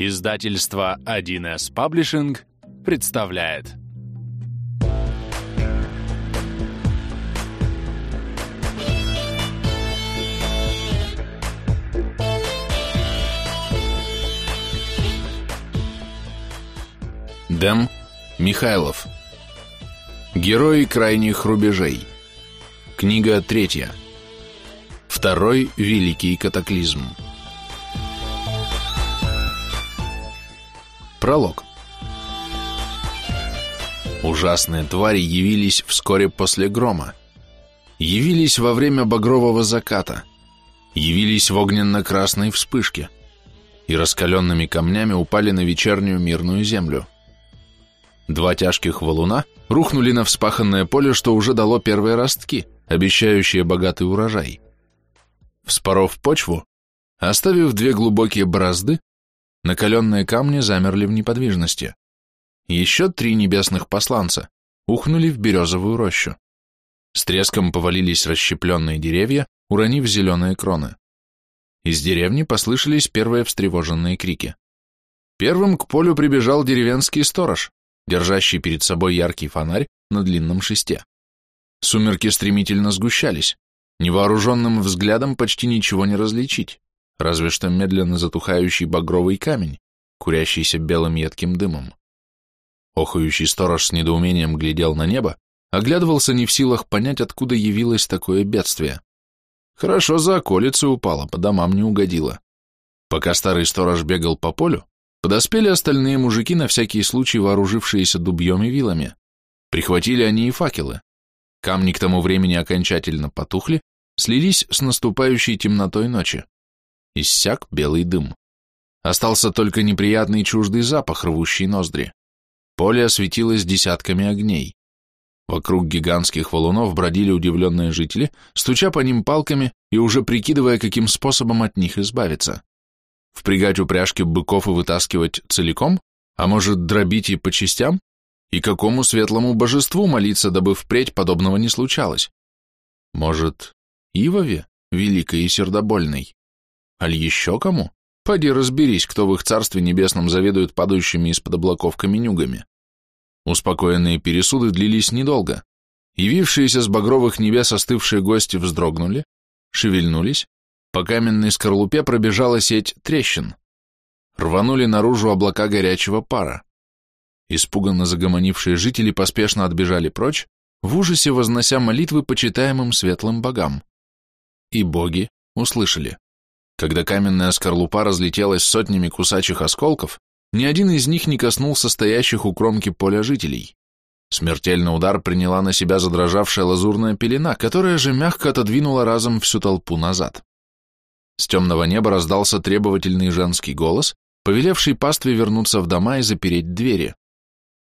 Издательство 1С Паблишинг представляет. Дэм Михайлов. Герои крайних рубежей. Книга третья. Второй великий катаклизм Пролог. Ужасные твари явились вскоре после грома. Явились во время багрового заката. Явились в огненно-красной вспышке. И раскаленными камнями упали на вечернюю мирную землю. Два тяжких валуна рухнули на вспаханное поле, что уже дало первые ростки, обещающие богатый урожай. Вспоров почву, оставив две глубокие борозды, Накаленные камни замерли в неподвижности. Еще три небесных посланца ухнули в березовую рощу. С треском повалились расщепленные деревья, уронив зеленые кроны. Из деревни послышались первые встревоженные крики. Первым к полю прибежал деревенский сторож, держащий перед собой яркий фонарь на длинном шесте. Сумерки стремительно сгущались. Невооруженным взглядом почти ничего не различить разве что медленно затухающий багровый камень, курящийся белым едким дымом. Охающий сторож с недоумением глядел на небо, оглядывался не в силах понять, откуда явилось такое бедствие. Хорошо за околицы упало, по домам не угодило. Пока старый сторож бегал по полю, подоспели остальные мужики, на всякий случай вооружившиеся дубьем и вилами. Прихватили они и факелы. Камни к тому времени окончательно потухли, слились с наступающей темнотой ночи. Иссяк белый дым. Остался только неприятный чуждый запах, рвущий ноздри. Поле осветилось десятками огней. Вокруг гигантских валунов бродили удивленные жители, стуча по ним палками и уже прикидывая, каким способом от них избавиться. Впрягать упряжки быков и вытаскивать целиком? А может, дробить и по частям? И какому светлому божеству молиться, дабы впредь подобного не случалось? Может, Ивове, великой и сердобольной? Аль еще кому? Пойди разберись, кто в их царстве небесном заведует падающими из-под облаков каменюгами. Успокоенные пересуды длились недолго. Явившиеся с багровых небес остывшие гости вздрогнули, шевельнулись, по каменной скорлупе пробежала сеть трещин. Рванули наружу облака горячего пара. Испуганно загомонившие жители поспешно отбежали прочь, в ужасе вознося молитвы почитаемым светлым богам. И боги услышали. Когда каменная скорлупа разлетелась сотнями кусачих осколков, ни один из них не коснулся стоящих у кромки поля жителей. Смертельный удар приняла на себя задрожавшая лазурная пелена, которая же мягко отодвинула разом всю толпу назад. С темного неба раздался требовательный женский голос, повелевший пастве вернуться в дома и запереть двери.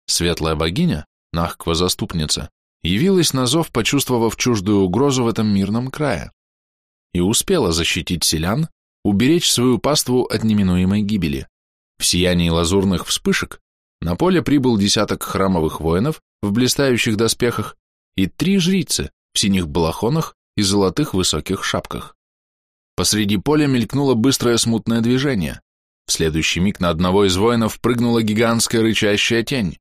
Светлая богиня, Нахква-заступница, явилась на зов, почувствовав чуждую угрозу в этом мирном крае, и успела защитить селян, уберечь свою паству от неминуемой гибели. В сиянии лазурных вспышек на поле прибыл десяток храмовых воинов в блистающих доспехах и три жрицы в синих балахонах и золотых высоких шапках. Посреди поля мелькнуло быстрое смутное движение. В следующий миг на одного из воинов прыгнула гигантская рычащая тень.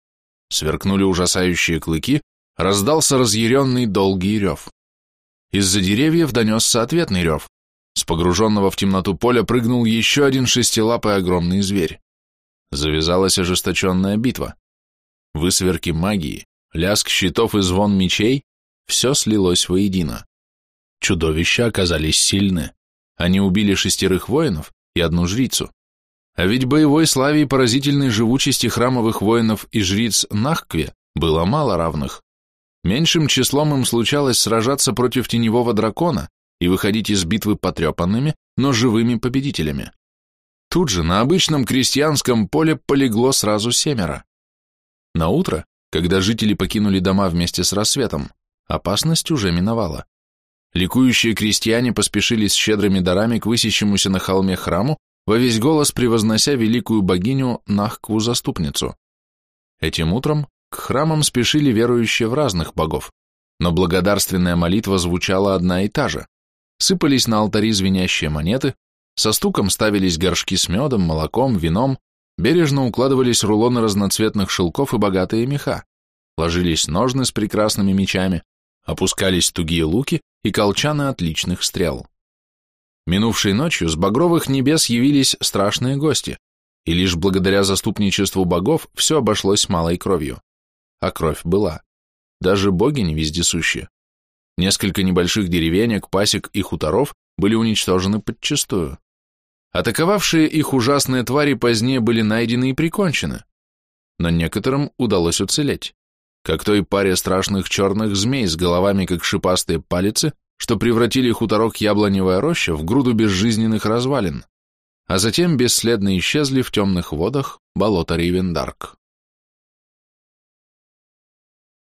Сверкнули ужасающие клыки, раздался разъяренный долгий рев. Из-за деревьев донесся ответный рев, с погруженного в темноту поля прыгнул еще один шестилапый огромный зверь. Завязалась ожесточенная битва. Высверки магии, лязг щитов и звон мечей — все слилось воедино. Чудовища оказались сильны. Они убили шестерых воинов и одну жрицу. А ведь боевой славе и поразительной живучести храмовых воинов и жриц Нахкве было мало равных. Меньшим числом им случалось сражаться против теневого дракона, и выходить из битвы потрепанными, но живыми победителями. Тут же на обычном крестьянском поле полегло сразу семеро. На утро, когда жители покинули дома вместе с рассветом, опасность уже миновала. Ликующие крестьяне поспешили с щедрыми дарами к высящемуся на холме храму, во весь голос превознося великую богиню Нахкву-заступницу. Этим утром к храмам спешили верующие в разных богов, но благодарственная молитва звучала одна и та же сыпались на алтари звенящие монеты, со стуком ставились горшки с медом, молоком, вином, бережно укладывались рулоны разноцветных шелков и богатые меха, ложились ножны с прекрасными мечами, опускались тугие луки и колчаны отличных стрел. Минувшей ночью с багровых небес явились страшные гости, и лишь благодаря заступничеству богов все обошлось малой кровью. А кровь была. Даже боги не вездесущие. Несколько небольших деревенек, пасек и хуторов были уничтожены подчистую. Атаковавшие их ужасные твари позднее были найдены и прикончены, но некоторым удалось уцелеть, как той паре страшных черных змей с головами, как шипастые палицы, что превратили хуторок Яблоневая роща в груду безжизненных развалин, а затем бесследно исчезли в темных водах болота Ривендарк.